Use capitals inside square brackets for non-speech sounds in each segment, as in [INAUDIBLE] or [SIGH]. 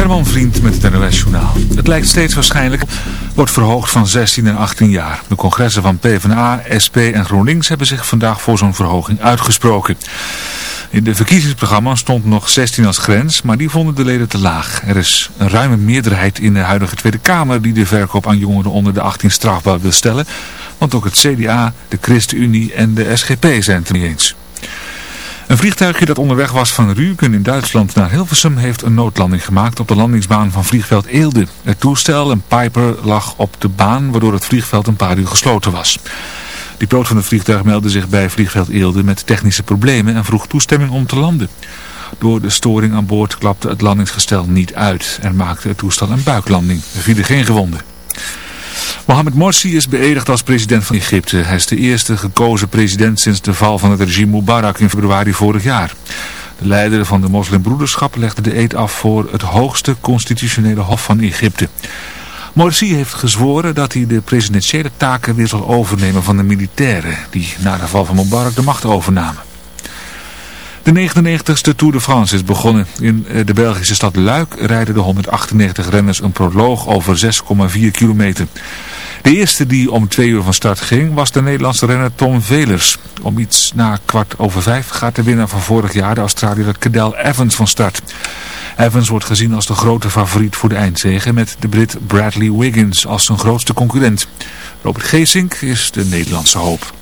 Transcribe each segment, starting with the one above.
Herman Vriend met het NOS Journaal. Het lijkt steeds waarschijnlijk wordt verhoogd van 16 en 18 jaar. De congressen van PvdA, SP en GroenLinks hebben zich vandaag voor zo'n verhoging uitgesproken. In de verkiezingsprogramma stond nog 16 als grens, maar die vonden de leden te laag. Er is een ruime meerderheid in de huidige Tweede Kamer die de verkoop aan jongeren onder de 18 strafbaar wil stellen. Want ook het CDA, de ChristenUnie en de SGP zijn het er niet eens. Een vliegtuigje dat onderweg was van Rügen in Duitsland naar Hilversum heeft een noodlanding gemaakt op de landingsbaan van vliegveld Eelde. Het toestel, een Piper, lag op de baan waardoor het vliegveld een paar uur gesloten was. Die piloot van het vliegtuig meldde zich bij vliegveld Eelde met technische problemen en vroeg toestemming om te landen. Door de storing aan boord klapte het landingsgestel niet uit en maakte het toestel een buiklanding. Er vielen geen gewonden. Mohamed Morsi is beëdigd als president van Egypte. Hij is de eerste gekozen president sinds de val van het regime Mubarak in februari vorig jaar. De leider van de moslimbroederschap legde de eed af voor het hoogste constitutionele hof van Egypte. Morsi heeft gezworen dat hij de presidentiële taken weer zal overnemen van de militairen die na de val van Mubarak de macht overnamen. De 99ste Tour de France is begonnen. In eh, de Belgische stad Luik rijden de 198 renners een proloog over 6,4 kilometer. De eerste die om twee uur van start ging was de Nederlandse renner Tom Velers. Om iets na kwart over vijf gaat de winnaar van vorig jaar, de Australiër Cadel Evans, van start. Evans wordt gezien als de grote favoriet voor de eindzege met de Brit Bradley Wiggins als zijn grootste concurrent. Robert Geesink is de Nederlandse hoop.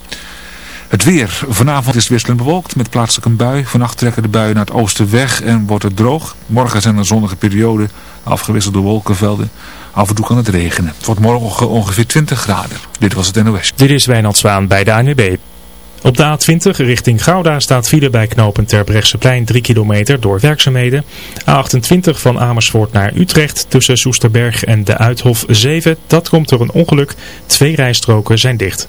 Het weer. Vanavond is het wisselend bewolkt met plaatselijk een bui. Vannacht trekken de buien naar het oosten weg en wordt het droog. Morgen zijn er zonnige perioden, afgewisseld door wolkenvelden. Af en toe kan het regenen. Het wordt morgen ongeveer 20 graden. Dit was het NOS. Dit is Wijnald Zwaan bij de ANWB. Op de A20 richting Gouda staat file bij knopen Terbrechtseplein 3 kilometer door werkzaamheden. A28 van Amersfoort naar Utrecht tussen Soesterberg en de Uithof 7. Dat komt door een ongeluk. Twee rijstroken zijn dicht.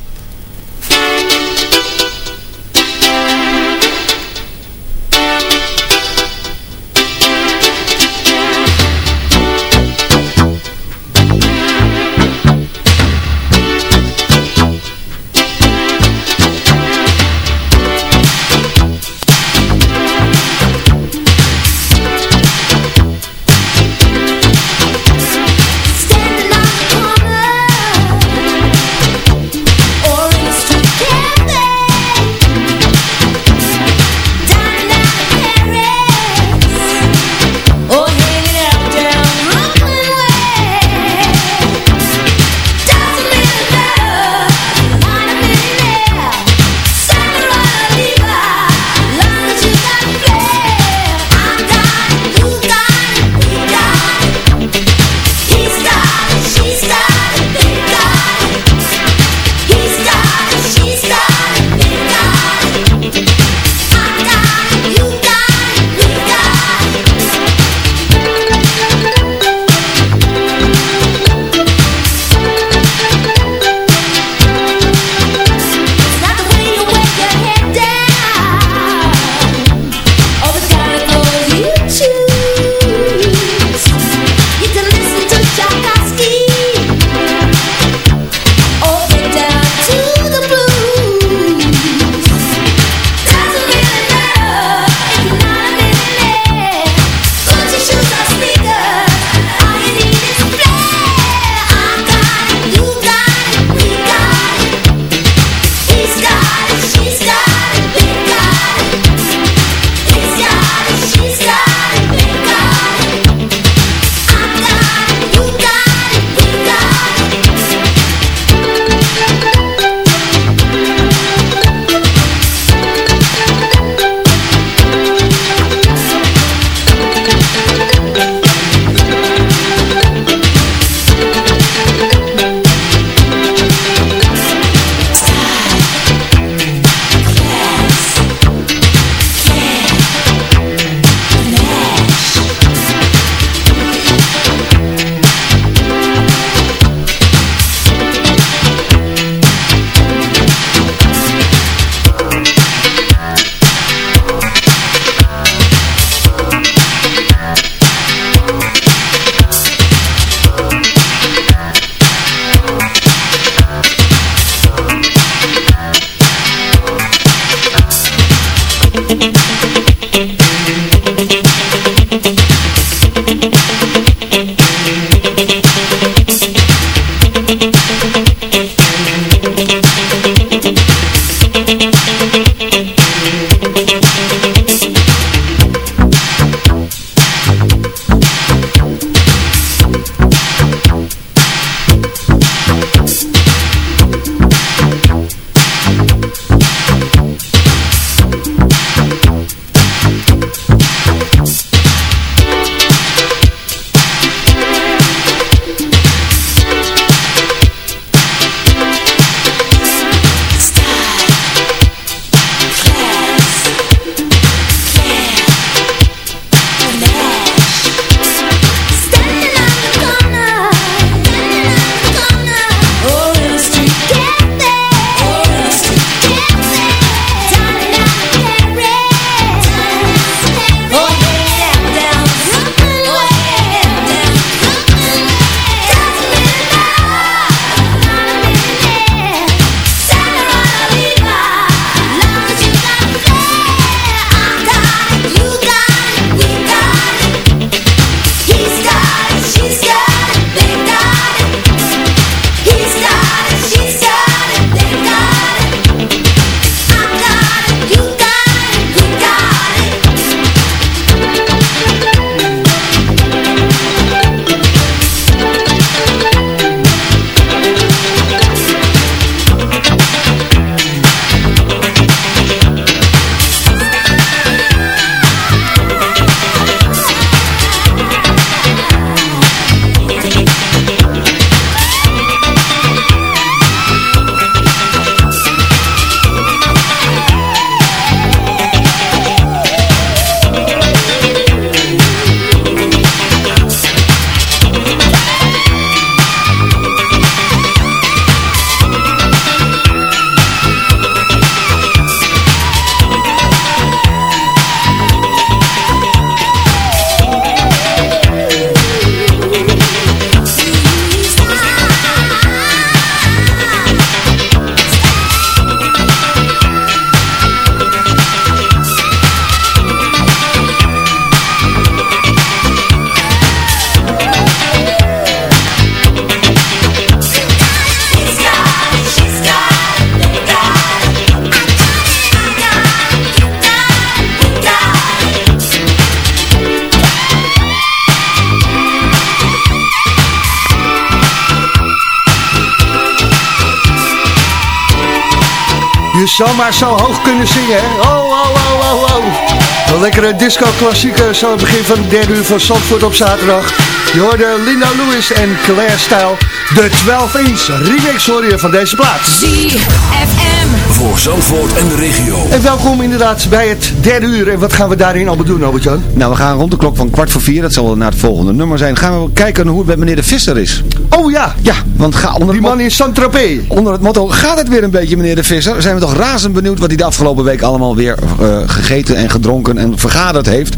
Zomaar zo hoog kunnen zingen? Oh, oh, oh, oh, oh. Een lekkere disco-klassieker, zo het begin van de derde uur van Zandvoort op zaterdag. Je hoorde Linda Lewis en Claire Style, de 12-inch remix hoor je van deze plaat. ZFM. Voor Zandvoort en de regio. En welkom inderdaad bij het derde uur. En wat gaan we daarin allemaal doen, Albert-Jan? Nou, we gaan rond de klok van kwart voor vier, dat zal naar het volgende nummer zijn, gaan we kijken hoe het met meneer de Visser is. Oh ja, Ja, want ga onder die man in Saint-Tropez. onder het motto, gaat het weer een beetje meneer de Visser? Zijn we toch razend benieuwd wat hij de afgelopen week allemaal weer eh, gegeten en gedronken en vergaderd heeft.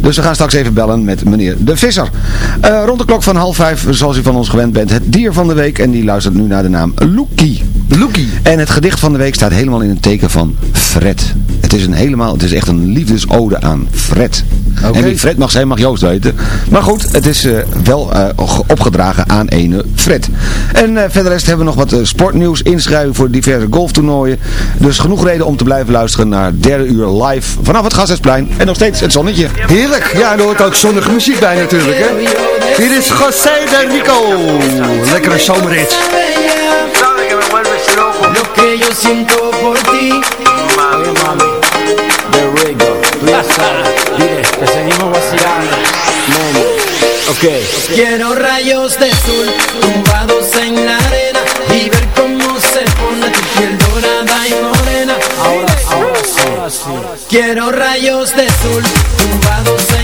Dus we gaan straks even bellen met meneer de Visser. Eh, rond de klok van half vijf, zoals u van ons gewend bent, het dier van de week. En die luistert nu naar de naam Loekie. Loekie. En het gedicht van de week staat helemaal in het teken van Fred. Het is, een helemaal, het is echt een liefdesode aan Fred. En wie Fred mag zijn, mag Joost weten. Maar goed, het is eh, wel eh, opgedragen aan ene Fred. En eh, verder rest hebben we nog wat sportnieuws inschrijven voor diverse golftoernooien. Dus genoeg reden om te blijven luisteren naar derde uur live vanaf het Gasthuisplein. En nog steeds het zonnetje. Heerlijk. Ja, en er hoort ook zonnige muziek bij natuurlijk, hè? Hier is José de Rico. Lekkere zomerrit. Lo que yo siento por ti. Oye, mami. The Rigo. Tú ya sabes. Dile, que seguimos vacilando. Mami. Ok. Quiero rayos de sol tumbados en la arena y ver cómo se pone tu piel dorada y morena. Ahora sí, ahora sí. Quiero rayos de sol tumbados en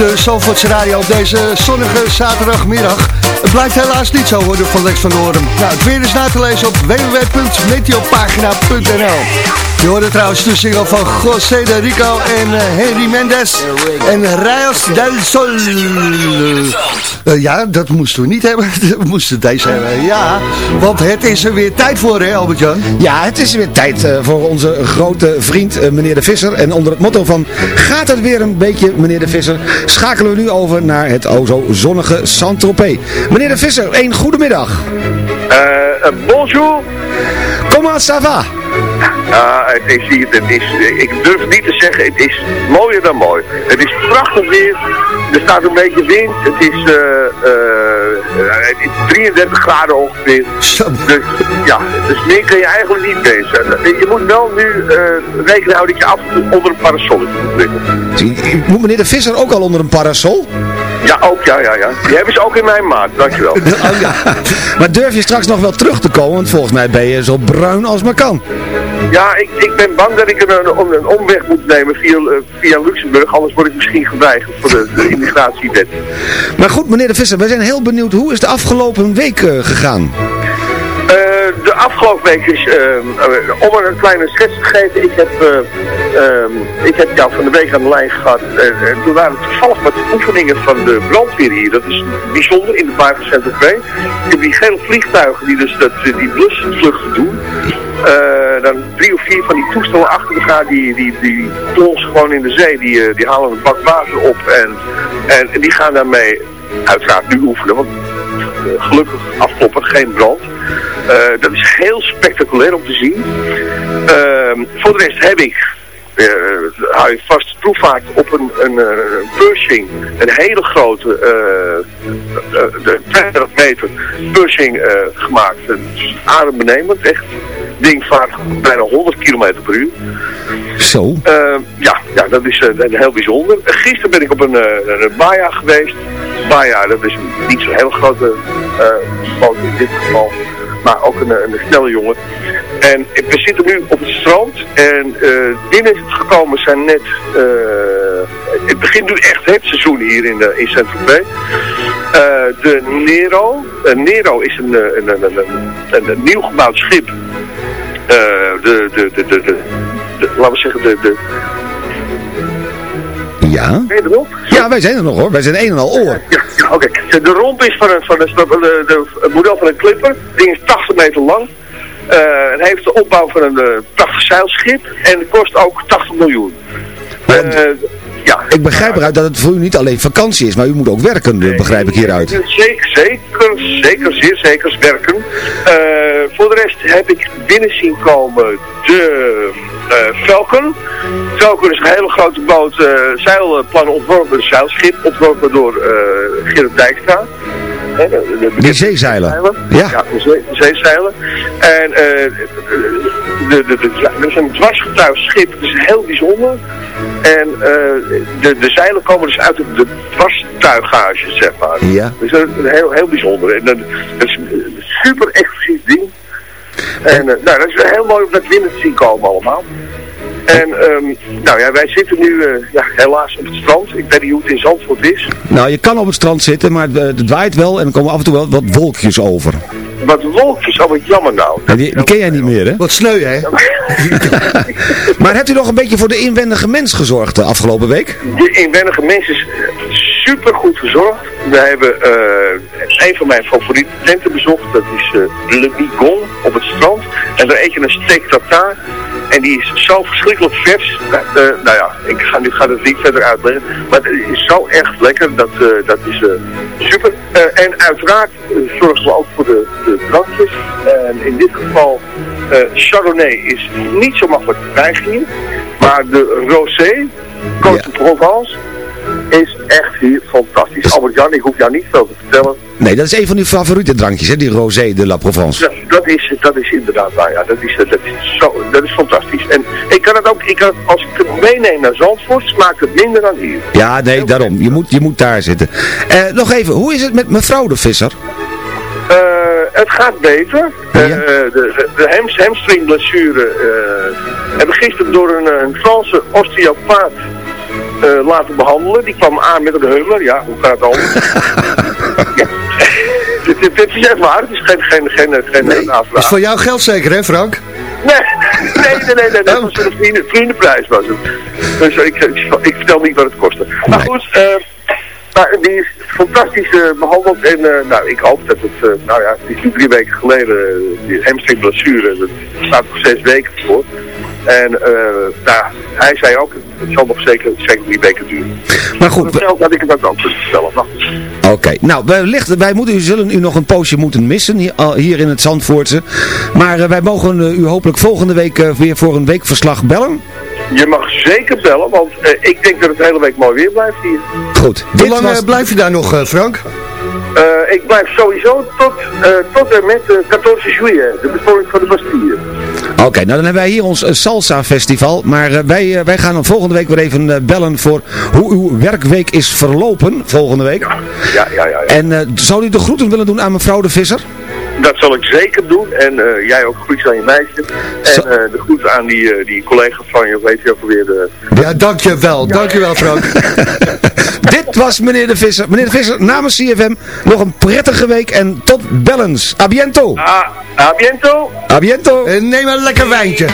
de Zalvoorts Radio op deze zonnige zaterdagmiddag. Het blijft helaas niet zo worden van Lex van Oren. Nou, het weer is na te lezen op www.meteopagina.nl Je hoorde trouwens de single van José de Rico en uh, Henry Mendes en Rayos del Sol. Uh, ja, dat moesten we niet hebben. [LAUGHS] We moesten deze hebben, ja. Want het is er weer tijd voor, hè Albert-Jan? Ja, het is weer tijd uh, voor onze grote vriend, meneer de Visser. En onder het motto van, gaat het weer een beetje, meneer de Visser, schakelen we nu over naar het o zo zonnige Saint-Tropez. Meneer de Visser, een goedemiddag. Uh, bonjour. Comment ça va? Ja, het is hier, het is, ik durf niet te zeggen, het is mooier dan mooi. Het is prachtig weer, er staat een beetje wind, het is, uh, uh, het is 33 graden ongeveer. Dus ja, dus meer kun je eigenlijk niet bezig. Je moet wel nu uh, rekening houden dat je af en toe onder een parasol moet Moet meneer de Visser ook al onder een parasol? Ja, ook, ja, ja, ja. Die hebben ze ook in mijn maat, dankjewel. [LAUGHS] oh, ja. Maar durf je straks nog wel terug te komen? Want volgens mij ben je zo bruin als maar kan. Ja, ik, ik ben bang dat ik een, een, omweg moet nemen via, via Luxemburg. Anders word ik misschien geweigerd voor de, de immigratiewet. Maar goed, meneer de Visser, wij zijn heel benieuwd. Hoe is de afgelopen week uh, gegaan? Uh, de afgelopen week is, uh, om een kleine schets te geven, ik heb, ik heb jou van de week aan de lijn gehad. en toen waren het toevallig wat oefeningen van de brandweer hier. Dat is bijzonder in de Baarcentrum 2. Ik heb die gele vliegtuigen die dus dat, die blusvluchten doen. dan drie of vier van die toestellen achter elkaar, die, die, die gewoon in de zee. Die, die halen een bak water op en, en die gaan daarmee uiteraard nu oefenen. Gelukkig afkloppen, geen brand. Uh, dat is heel spectaculair om te zien. Uh, voor de rest heb ik, hou je vast, proefvaart op een, een, een Pershing. Een hele grote, de 32 meter Pershing gemaakt. Adembenemend, echt. Ding vaart bijna 100 km per uur. Zo? ja, ja, dat is heel bijzonder. Gisteren ben ik op een, een Maya geweest. Maya, dat is niet zo'n heel grote boot in dit geval maar ook een, een snelle jongen. En we zitten nu op het strand en uh, binnen is het gekomen zijn net, uh, het begint nu echt het seizoen hier in, de, in Saint-Tropez. De Nero, Nero is een, een, een, een, een, nieuw gebouwd schip. de, de, de, de, de, laten we zeggen, de, de ja. Ben je er nog? Ja, wij zijn er nog hoor. Wij zijn een en al oor. Ja oké. Okay. De romp is van, een, van een, de, de, het model van een clipper. Het ding is 80 meter lang. Uh, het heeft de opbouw van een uh, prachtig zeilschip. En kost ook 80 miljoen. Uh, ja. Ik begrijp eruit dat het voor u niet alleen vakantie is, maar u moet ook werken, nee, begrijp ik hieruit. Zeker, zeker, zeker, zeer zeker werken. voor de rest heb ik binnen zien komen de Falcon. Falcon is een hele grote boot, uh, zeilplan ontworpen, een zeilschip, ontworpen door uh, Gerrit Dijkstra. De, de, de, de zeezeilen. Ja. ja, de, zee, de zeezeilen. En de, de, de, er is een dwarsgetuigschip, dat is heel bijzonder. En uh, de, de zeilen komen dus uit de dwarstuigage, zeg maar. Ja. Dus dat is heel, heel bijzonder. En dat, dat is een super exclusief ding. En uh, nou, dat is heel mooi om dat binnen te zien komen allemaal. En um, nou ja, wij zitten nu uh, ja, helaas op het strand. Ik weet niet hoe het in Zandvoort is. Nou, je kan op het strand zitten, maar het, het waait wel en er komen af en toe wel wat wolkjes over. Wat wolkjes, oh wat jammer nou. Ja, die, die ken jij niet meer, hè? Wat sneu, hè? [LAUGHS] maar hebt u nog een beetje voor de inwendige mens gezorgd de afgelopen week? De inwendige mens is super goed verzorgd. We hebben uh, een van mijn favoriete tenten bezocht. Dat is uh, Le Bigon op het strand. En daar eet je een steak tartare. En die is zo verschrikkelijk vers. Uh, nou ja, ik ga, nu ga het niet verder uitleggen. Maar het is zo echt lekker. Dat, uh, dat is uh, super. en uiteraard zorgen we ook voor de, de drankjes. En in dit geval, Chardonnay is niet zo makkelijk te krijgen hier. Maar de Rosé, Côte de Provence, is echt hier fantastisch. Albert-Jan, ik hoef jou niet veel te vertellen. Nee, dat is een van uw favoriete drankjes, hè? Die Rosé de la Provence. Ja, dat is, dat is inderdaad waar, ja. Dat is, dat is, zo, dat is fantastisch. En ik kan het ook, ik kan het, als ik het meeneem naar Zandvoort, smaakt het minder dan hier. Ja, nee, daarom. Je moet, je moet daar zitten. Uh, nog even, hoe is het met mevrouw de Visser? Uh, het gaat beter. Ja. Uh, de, de, de hamstringblessure uh, hebben gisteren door een, een Franse osteopaat eh, laten behandelen. Die kwam aan met een hummer. Ja, hoe gaat het anders? [LAUGHS] ja. [LAUGHS] dit, dit, dit is echt waar. Het is geen, geen, geen, geen Nee, is voor jou geld zeker, hè Frank? Nee, nee, nee, nee, nee, dat was een vrienden, vriendenprijs was het. Dus ik, ik, ik vertel niet wat het kostte. Maar goed, eh, maar die is fantastisch eh, behandeld en nou, ik hoop dat het, nou ja, het is nu drie weken geleden, uh, die hamstring blessure, dat staat nog zes weken voor. En eh, nou, hij zei ook, het zal nog zeker, zeker drie weken duren. Maar goed, Voor had ik het ook vertellen. Nou, Oké, nou, wellicht, wij moeten, u zullen u nog een poosje moeten missen hier, in het Zandvoortse. Maar eh, wij mogen eh, u hopelijk volgende week weer voor een weekverslag bellen. Je mag zeker bellen, want eh, ik denk dat het de hele week mooi weer blijft hier. Goed. Hoe lang eh, blijf je daar nog, eh, Frank? Eh, ik blijf sowieso tot, eh, tot en met uh, 14 juillet, de bevolking van de Bastille. Oké, nou dan hebben wij hier ons Salsa Festival. Maar wij, wij gaan dan volgende week weer even bellen voor hoe uw werkweek is verlopen volgende week. Ja, ja, ja. ja. En eh, zou u de groeten willen doen aan mevrouw de Visser? Dat zal ik zeker doen. En eh, jij ook groetjes aan je meisje. En eh, de groeten aan die, eh, die collega van je, weet je ook alweer. De... Ja, dankjewel. Dankjewel, Frank. [LAUGHS] Dit was meneer de Visser. Meneer de Visser, namens CFM nog een prettige week en tot bellens. A biento. Ah, a biento. A biento. En neem een lekker wijntje.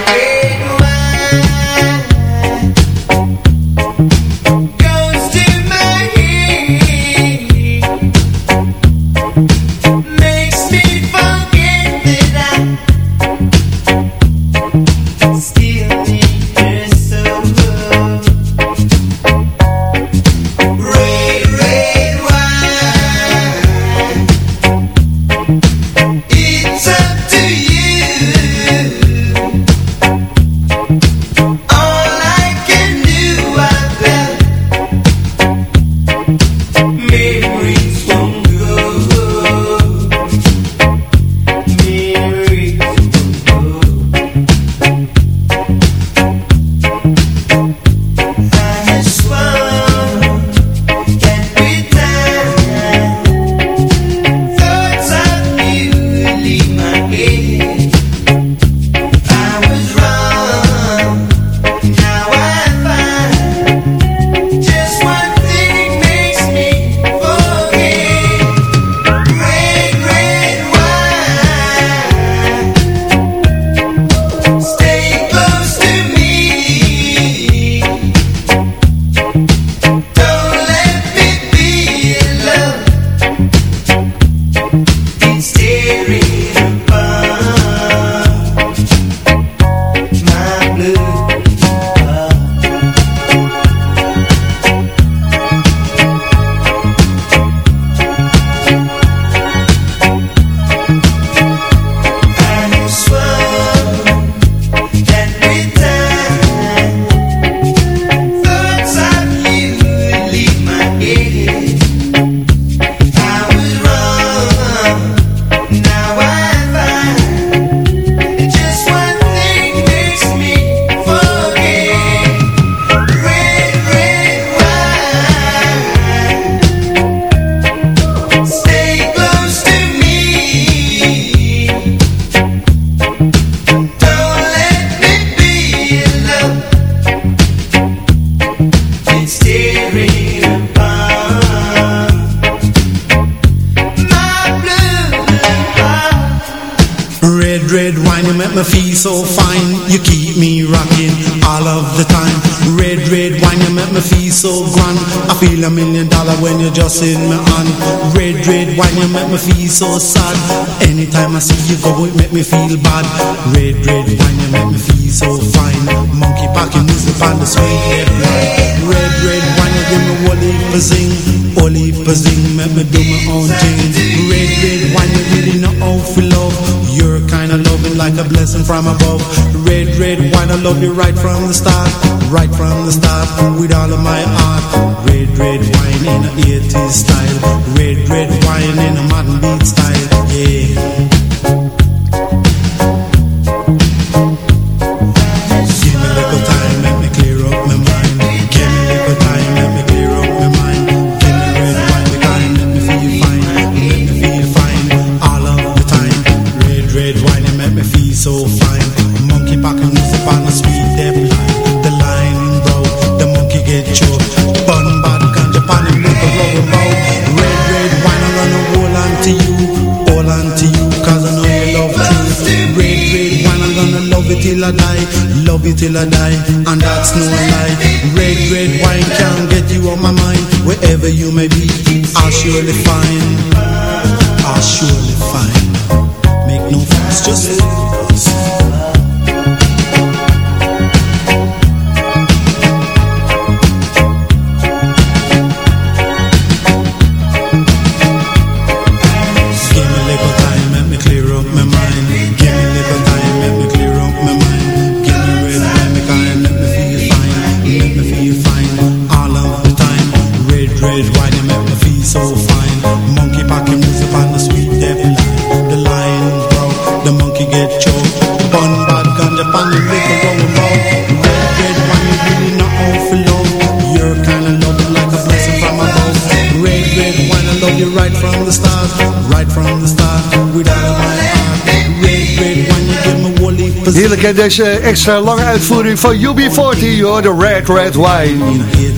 Me feel so fine. You keep me rocking all of the time. Red, red wine, you make me feel so grand. I feel a million dollar when you're just in my hand. Red, red wine, you make me feel so sad. Anytime I see you go, it make me feel bad. Red, red wine, you make me feel so fine. Monkey packing music the sweet. Red, red wine, you give me for zing. For zing, make me do my own thing. Red, red wine, you really know how to love. You're kinda loving like a blessing from above. Red, red wine, I love you right from the start. Right from the start, with all of my heart. Red, red wine in a 80s style. Red, red wine in a modern beat style. Yeah. Till I die, love you till I die, and that's no lie. Red, red wine can't get you on my mind. Wherever you may be, I'll surely find. I'll surely find. Make no fuss, just Deze extra lange uitvoering van UB40, hoor, de Red Red Wine.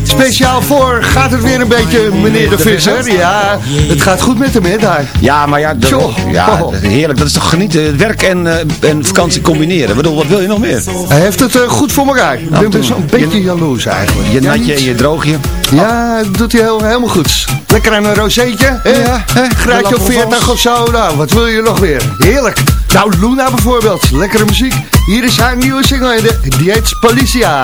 Speciaal voor, gaat het weer een beetje, meneer de Visser? Ja, het gaat goed met hem hè, daar. Ja, maar ja, de- Tjoh. ja heerlijk. Dat is toch genieten. Het werk en, eh, en vakantie combineren. Ik bedoel, wat wil je nog meer? Hij heeft het eh, goed voor elkaar. Ik ben best wel een beetje jaloers eigenlijk. Je Ja, natje en je droogje. Ja, dat doet hij heel, helemaal goed. Lekker aan een rozeetje. hè? Ja, hè? Graadje of De 40 of zo. Nou, wat wil je nog weer? Heerlijk. Nou, Luna bijvoorbeeld. Lekkere muziek. Hier is haar nieuwe single. de- Policia.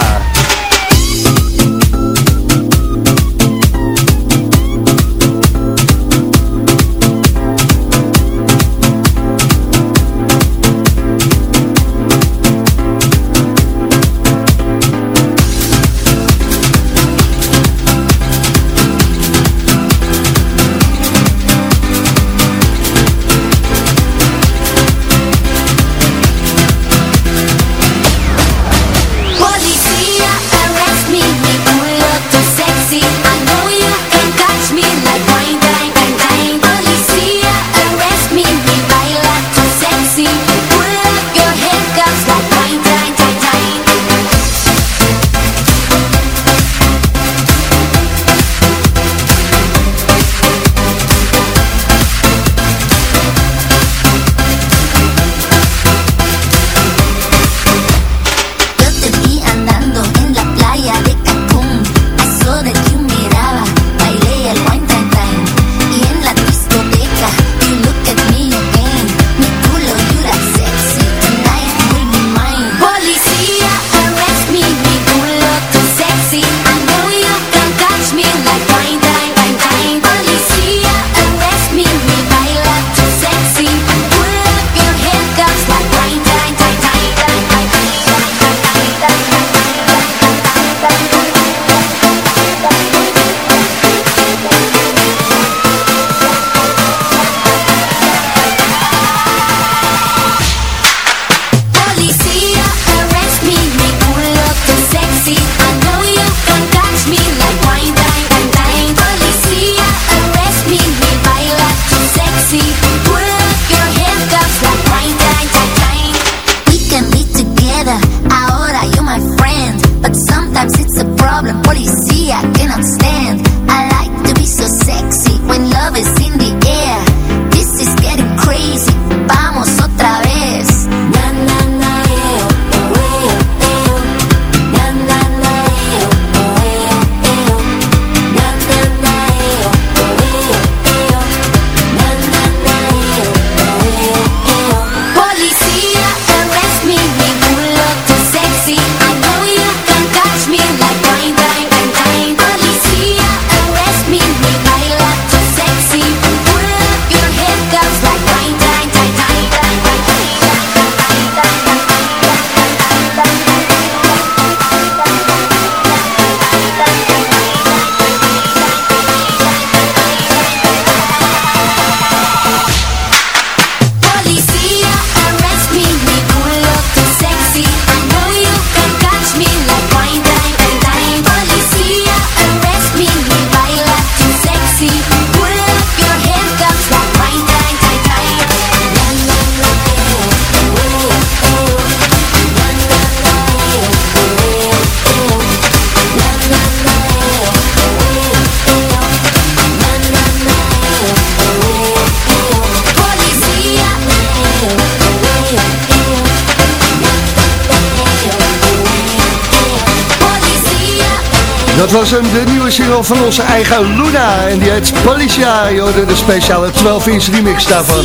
Was hem, de nieuwe single van onze eigen Luna. En die heet Policia. Je hoorde de speciale 12-inch remix daarvan.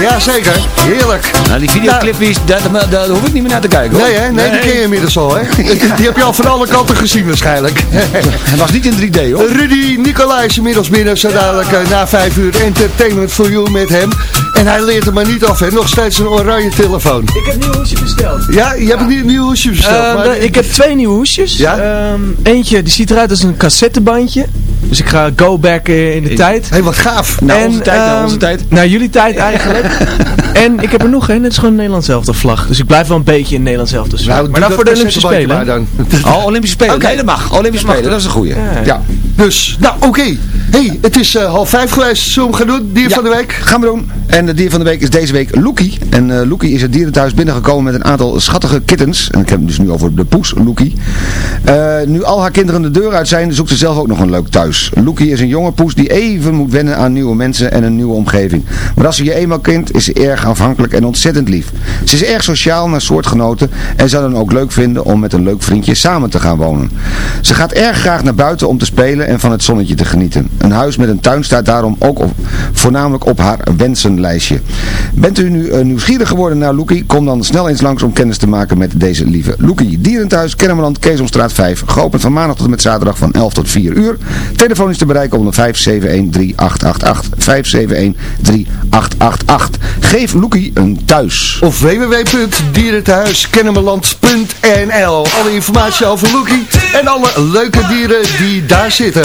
Jazeker, heerlijk. Nou, die videoclip, is, daar, daar, daar hoef ik niet meer naar te kijken. Hoor. Nee, hè? Nee, die ken je inmiddels al, hè? [LAUGHS] Die heb je al van alle kanten gezien waarschijnlijk. [LAUGHS] Het was niet in 3D, hoor. Rudy Nicolai is inmiddels binnen, zo dadelijk eh, na 5 uur Entertainment for You met hem. En hij leert er maar niet af, hè? Nog steeds een oranje telefoon. Ik heb een nieuw hoesje besteld. Ja, je hebt een nieuw hoesje besteld. Uh, maar... Ik heb twee nieuwe hoesjes. Ja? Uh, eentje, die ziet eruit als een cassettebandje. Dus ik ga go back uh, in de tijd. Hé, hey, wat gaaf. Naar en, onze tijd, naar um, onze tijd. Naar jullie tijd eigenlijk. [LAUGHS] en ik heb er nog één, dat is gewoon een Nederlands zelfde vlag. Dus ik blijf wel een beetje in Nederlands sfeer. Nou, maar dan voor de Olympische Spelen. Dan. Oh, Olympische Spelen. Okay. Nee, dat mag. Olympische Spelen, dat is een goeie. Ja. ja. Dus, nou oké. Okay. Hey, het is uh, half vijf geweest. Zullen we gaan doen? Dier ja, van de week? gaan we doen. En het dier van de week is deze week Loekie. En uh, Loekie is het dierenthuis binnengekomen met een aantal schattige kittens. En ik heb het dus nu over de poes Loekie. Uh, nu al haar kinderen de deur uit zijn, zoekt ze zelf ook nog een leuk thuis. Loekie is een jonge poes die even moet wennen aan nieuwe mensen en een nieuwe omgeving. Maar als ze je eenmaal kent, is ze erg afhankelijk en ontzettend lief. Ze is erg sociaal naar soortgenoten en zou dan ook leuk vinden om met een leuk vriendje samen te gaan wonen. Ze gaat erg graag naar buiten om te spelen en van het zonnetje te genieten. Een huis met een tuin staat daarom ook op, voornamelijk op haar wensenlijstje. Bent u nu uh, nieuwsgierig geworden naar Loekie? Kom dan snel eens langs om kennis te maken met deze lieve Loekie. Dierenthuis, Kennemerland, Keesomstraat 5. Geopend van maandag tot en met zaterdag van 11 tot 4 uur. Telefoon is te bereiken onder 5713888. 5713888. Geef Loekie een thuis. Of www.dierenthuiskennemerland.nl Alle informatie over Loekie en alle leuke dieren die daar zitten.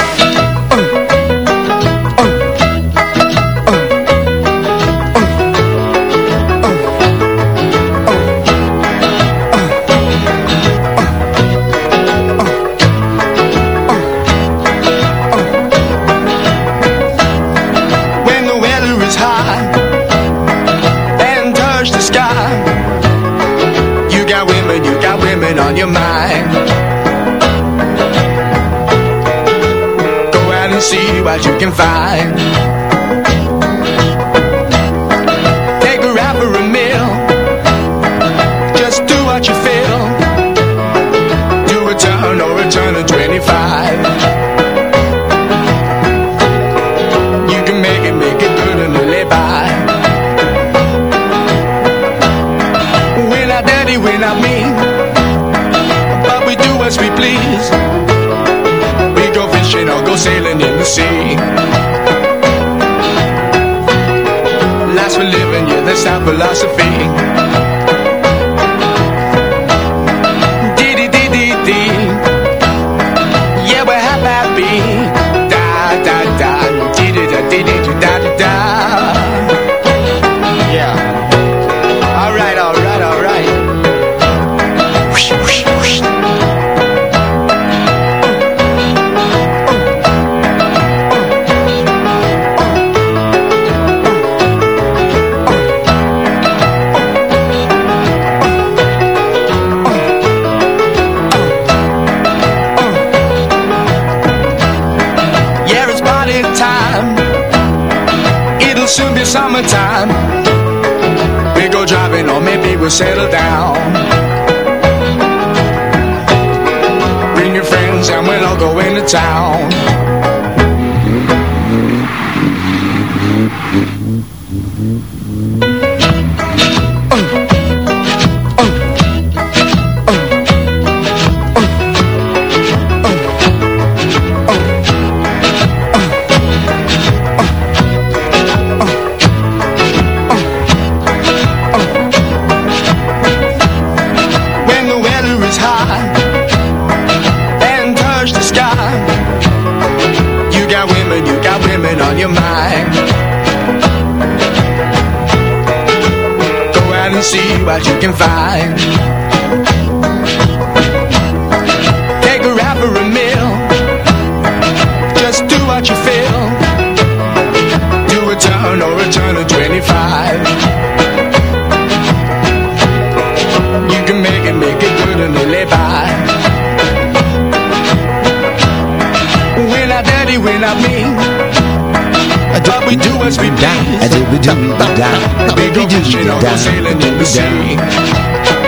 Mind. Go out and see what you can find. Please. We go fishing or go sailing in the sea. Life's for living, yeah, that's our philosophy.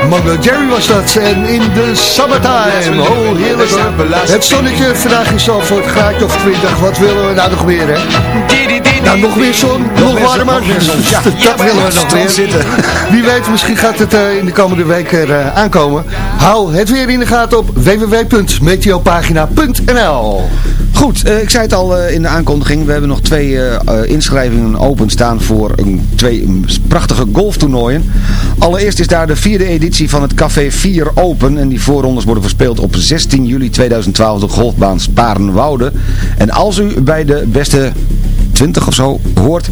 Mango Jerry was dat. En in de summertime. Oh, heerlijk. Het zonnetje vandaag in Zalvoort. Graadje of 20. Wat willen we nou nog meer, hè? Nou, nog meer zon, nog warmer. Ja, dat willen we nog meer. zitten. Wie weet, misschien gaat het eh, in de komende week er eh, aankomen. Hou het weer in de gaten op www.meteopagina.nl Goed, eh, ik zei het al eh, in de aankondiging. We hebben nog twee eh, inschrijvingen openstaan voor een, twee prachtige golftoernooien. Allereerst is daar de vierde editie van het Café 4 Open. En die voorrondes worden verspeeld op 16 juli 2012 de golfbaan Sparenwoude. En als u bij de beste 20 of zo hoort,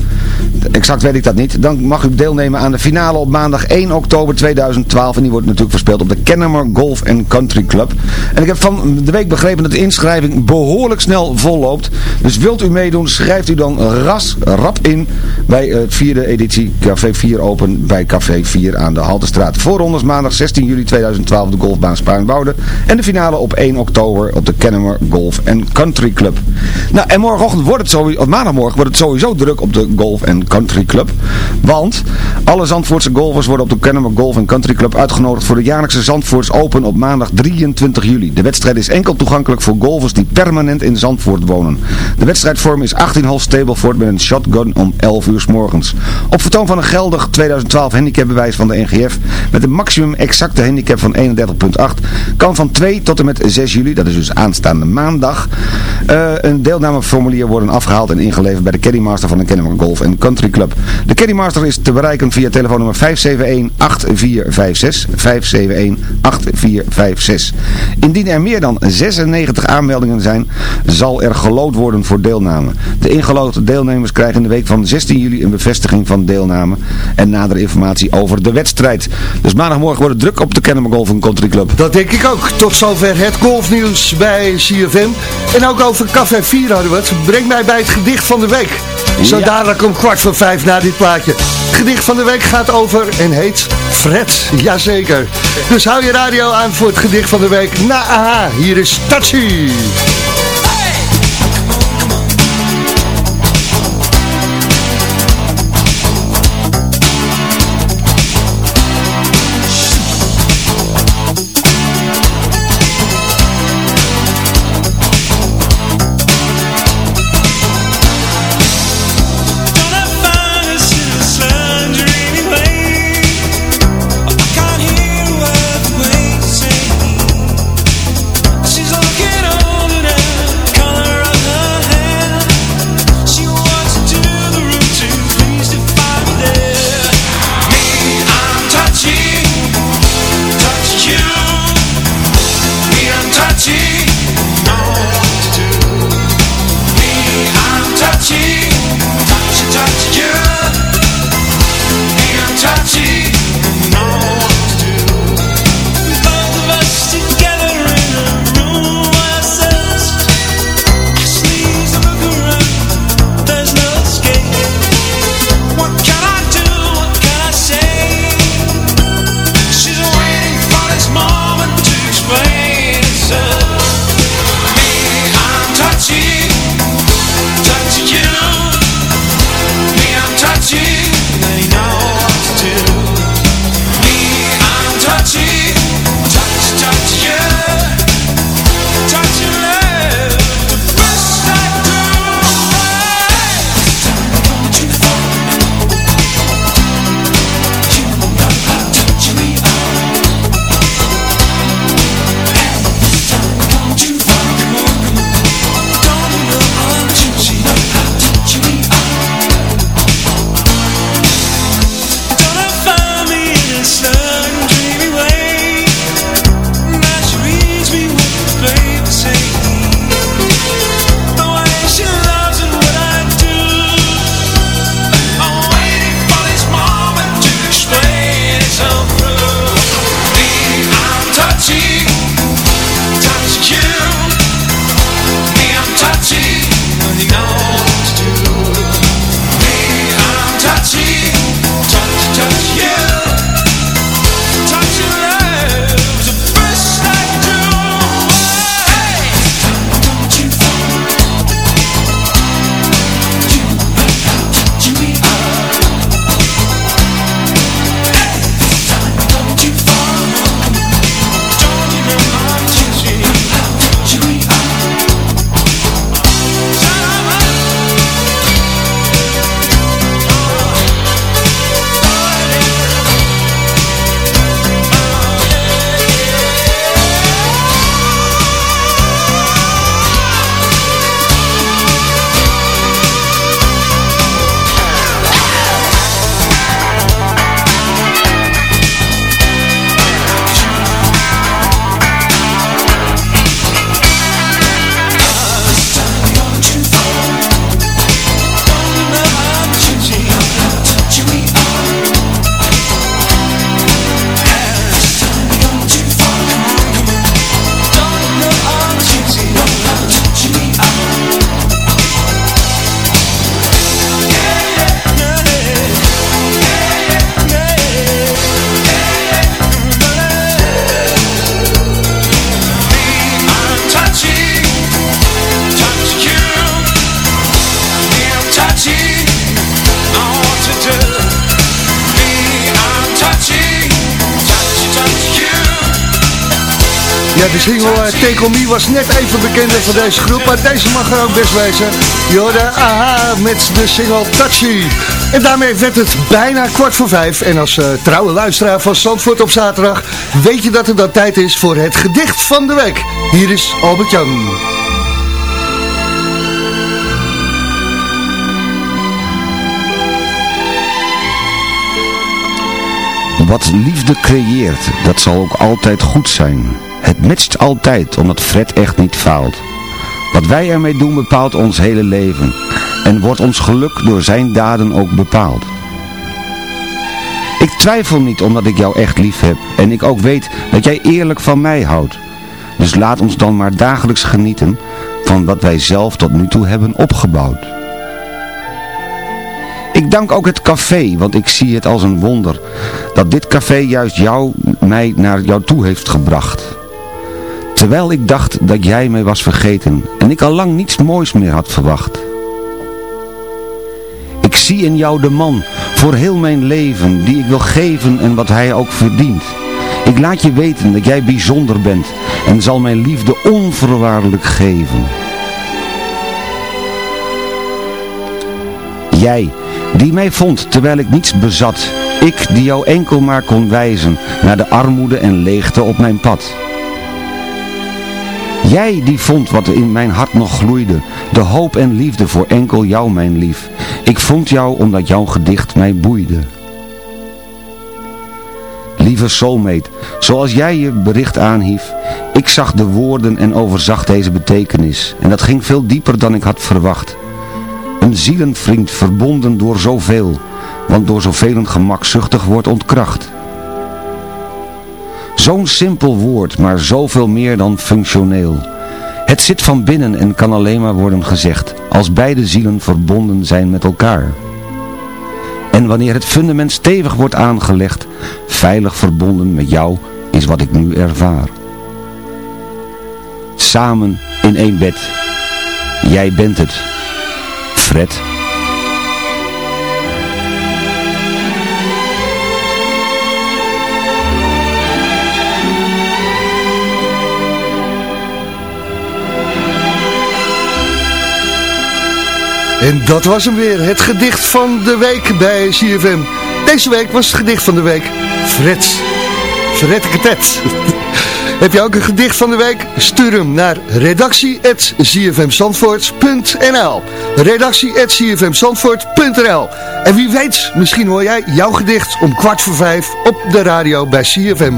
exact weet ik dat niet, dan mag u deelnemen aan de finale op maandag 1 oktober 2012. En die wordt natuurlijk verspeeld op de Kennemer Golf Country Club. En ik heb van de week begrepen dat de inschrijving behoorlijk snel volloopt. Dus wilt u meedoen, schrijft u dan ras, rap in bij het vierde editie Café 4 Open bij Café 4 aan de Haltestraat. Voorrondes maandag 16 juli 2012 de golfbaan Spaarnwoude. En de finale op 1 oktober op de Kennemer Golf Country Club. Nou, en morgenochtend wordt het sowieso, of maandagmorgen wordt het sowieso druk op de Golf Country Club. Want alle Zandvoortse golfers worden op de Kennemer Golf Country Club uitgenodigd voor de jaarlijkse Zandvoorts Open op maandag 23 juli. De wedstrijd is enkel toegankelijk voor golfers die permanent in Zandvoort wonen. De wedstrijdvorm is 18 hole Stableford met een shotgun om 11 uur s morgens. Op vertoon van een geldig 2012 handicapbewijs van de NGF met een maximum exacte handicap van 31.8 kan van 2 tot en met 6 juli, dat is dus aanstaande maandag, eh, een deelnameformulier worden afgehaald en ingeleverd bij de Caddymaster van de Kennemer Golf en Country Club. De Caddymaster is te bereiken via telefoonnummer 571-8456. 571-8456. Indien er meer dan 96 aanmeldingen zijn, zal er gelood worden voor deelname. De ingeloodde deelnemers krijgen in de week van 16 juli een bevestiging van deelname en nadere informatie over de wedstrijd. Dus maandagmorgen wordt het druk op de Kennemer Golf Country Club. Dat denk ik ook. Tot zover het golfnieuws bij CFM. En ook over Café 4 hadden we. Breng mij bij het gedicht van de week. Zo dadelijk om kwart voor vijf na dit plaatje. Gedicht van de week gaat over en heet Fred. Jazeker. Dus hou je radio aan voor het gedicht van de week. Na aha, hier is Tachi. de single eh, Take On Me was net even bekender van deze groep. Maar deze mag er ook best wezen. Joda aha, met de single Taxi. En daarmee werd het bijna kwart voor vijf. En als eh, trouwe luisteraar van Zandvoort op zaterdag... weet je dat het dan tijd is voor het gedicht van de week. Hier is Albert Jan. Wat liefde creëert, dat zal ook altijd goed zijn... Het matcht altijd, omdat Fred echt niet faalt. Wat wij ermee doen bepaalt ons hele leven. En wordt ons geluk door zijn daden ook bepaald. Ik twijfel niet omdat ik jou echt lief heb. En ik ook weet dat jij eerlijk van mij houdt. Dus laat ons dan maar dagelijks genieten van wat wij zelf tot nu toe hebben opgebouwd. Ik dank ook het café, want ik zie het als een wonder dat dit café juist jou, mij naar jou toe heeft gebracht. Terwijl ik dacht dat jij mij was vergeten en ik al lang niets moois meer had verwacht. Ik zie in jou de man voor heel mijn leven die ik wil geven en wat hij ook verdient. Ik laat je weten dat jij bijzonder bent en zal mijn liefde onvoorwaardelijk geven. Jij, die mij vond terwijl ik niets bezat. Ik, die jou enkel maar kon wijzen naar de armoede en leegte op mijn pad. Jij die vond wat in mijn hart nog gloeide, de hoop en liefde voor enkel jou mijn lief. Ik vond jou omdat jouw gedicht mij boeide. Lieve soulmate, zoals jij je bericht aanhief, ik zag de woorden en overzag deze betekenis. En dat ging veel dieper dan ik had verwacht. Een zielenvriend verbonden door zoveel, want door zoveel gemakzuchtig wordt ontkracht. Zo'n simpel woord, maar zoveel meer dan functioneel. Het zit van binnen en kan alleen maar worden gezegd, als beide zielen verbonden zijn met elkaar. En wanneer het fundament stevig wordt aangelegd, veilig verbonden met jou, is wat ik nu ervaar. Samen in één bed. Jij bent het. Fred. En dat was hem weer, het gedicht van de week bij CFM. Deze week was het gedicht van de week Fred. Fredketet. [LAUGHS] Heb je ook een gedicht van de week? Stuur hem naar redactie.zfmzandvoort.nl redactie.zfmzandvoort.nl En wie weet, misschien hoor jij jouw gedicht om kwart voor vijf op de radio bij CFM.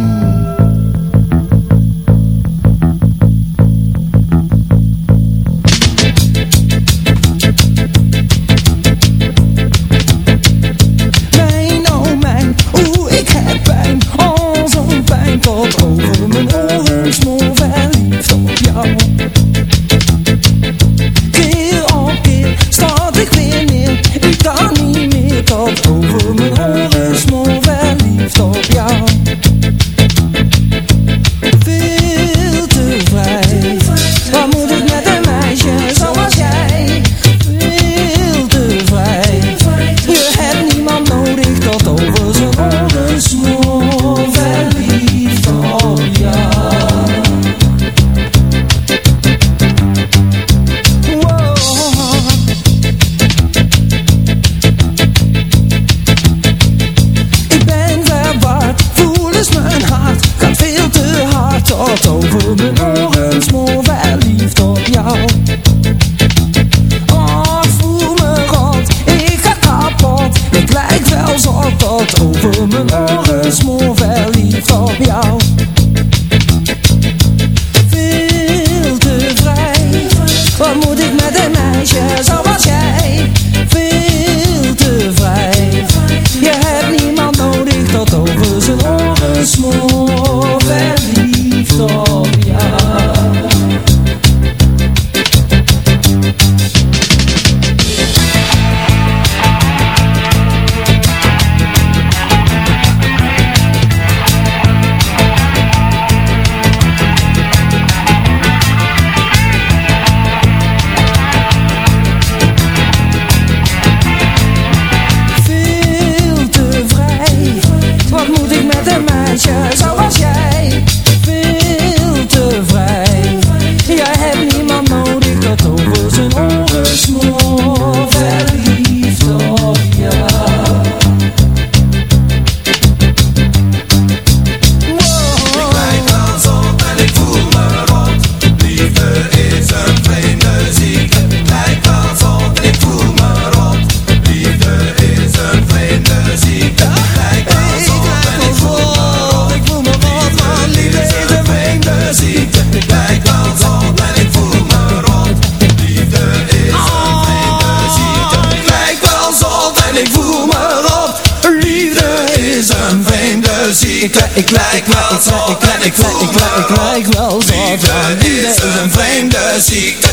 Ik ik ik ik een vreemde ziekte Ik lijk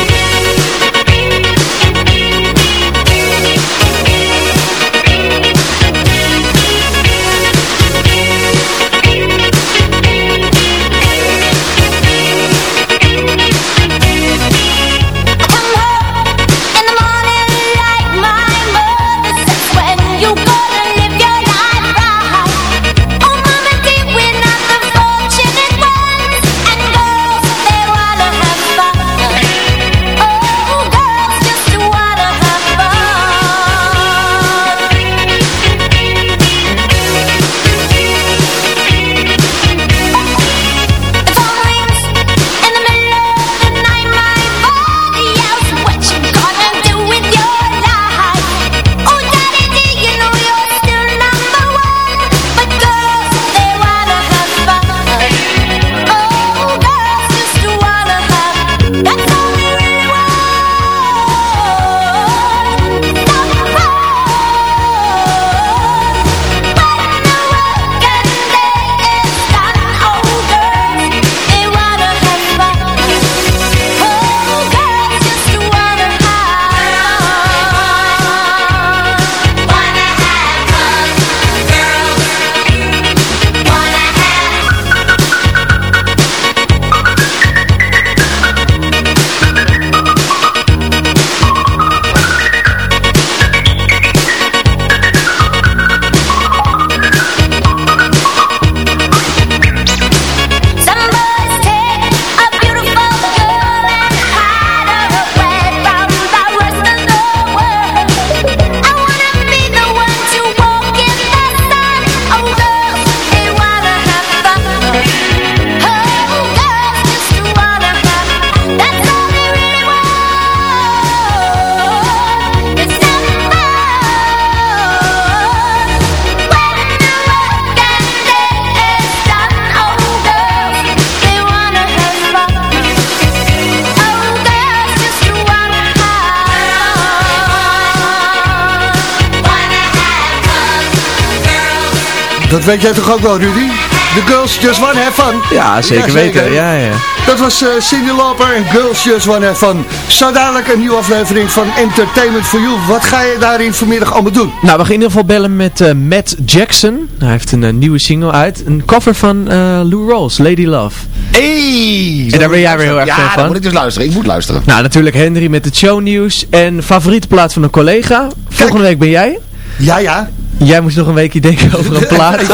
Dat weet jij toch ook wel, Rudy? The Girls Just Wanna Have Fun. Ja, zeker weten. Ja, ja. Dat was eh, Cindy Lauper en Girls Just Wanna Have Fun. Zo dadelijk een nieuwe aflevering van Entertainment for You. Wat ga je daarin vanmiddag allemaal doen? Nou, we gaan in ieder geval bellen met eh, Matt Jackson. Hij heeft een eh, nieuwe single uit. Een cover van Lou Rawls, Lady Love. Hey, En daar ben jij weer heel erg ja, fan van. moet ik dus luisteren. Ik moet luisteren. Nou, natuurlijk Henry met het shownieuws. En favoriete plaat van een collega. Volgende week ben jij. Ja, ja. Jij moest nog een weekje denken [LAUGHS] over een plaat. [LAUGHS]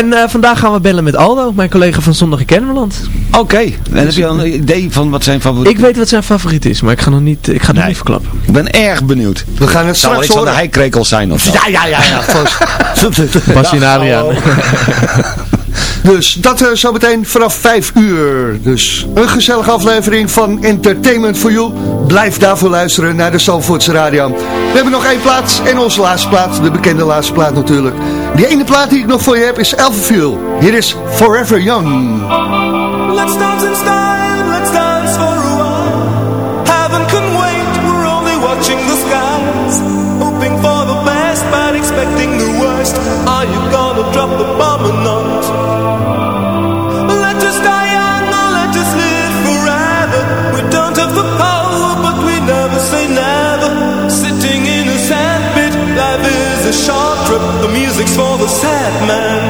en eh, vandaag gaan we bellen met Aldo, mijn collega van Zondag in Kennemerland. Oké, en heb je al een idee van wat zijn favoriet Ik weet wat zijn favoriet is, maar ik ga nog niet, ik ga het nog niet verklappen. Ik ben erg benieuwd. We gaan het Zal straks horen. Heikrekels zijn of zo? Ja, ja, ja. ja vast. [LAUGHS] Dus dat uh, zometeen vanaf 5 uur. Dus een gezellige aflevering van Entertainment for You. Blijf daarvoor luisteren naar de Zalvoortse Radio. We hebben nog één plaat en onze laatste plaat. De bekende laatste plaat natuurlijk. Die ene plaat die ik nog voor je heb is Elfenviel. Hier is Forever Young. Let's dance in style, music's for the sad man.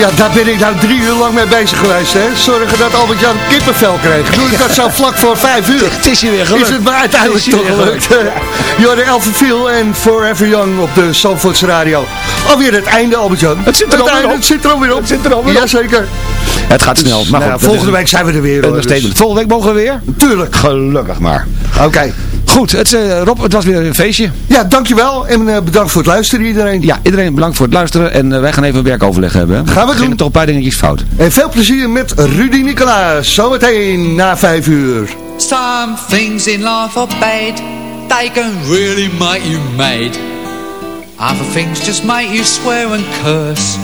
Ja, daar ben ik nou drie uur lang mee bezig geweest, hè. Zorgen dat Albert-Jan kippenvel kreeg. Doe ik dat zo vlak voor vijf uur. Het is hier weer gelukt. Is het maar uiteindelijk toch gelukt. [LAUGHS] Jorden Elfenviel en Forever Young op de Zandvoorts Radio. Alweer het einde, Albert-Jan. Het zit er Het alweer op. Het zit er alweer op. Het zit er alweer op. Jazeker. Het gaat snel. Maar Nou, volgende week zijn we er weer, hoor, dus. Volgende week mogen we weer? Tuurlijk. Gelukkig maar. Oké. Goed, het, eh, Rob, het was weer een feestje. Ja, dankjewel. En eh, bedankt voor het luisteren iedereen. Ja, iedereen bedankt voor het luisteren. En eh, wij gaan even een werkoverleg hebben. hè. Gaan we Gingen doen. toch een paar dingetjes fout. En veel plezier met Rudy Nicolaas. Zometeen na vijf uur. Some things in life are bad, they can really make you mad. Other things just make you swear and curse.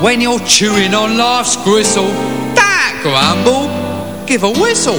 When you're chewing on life's gristle, that grumble, give a whistle.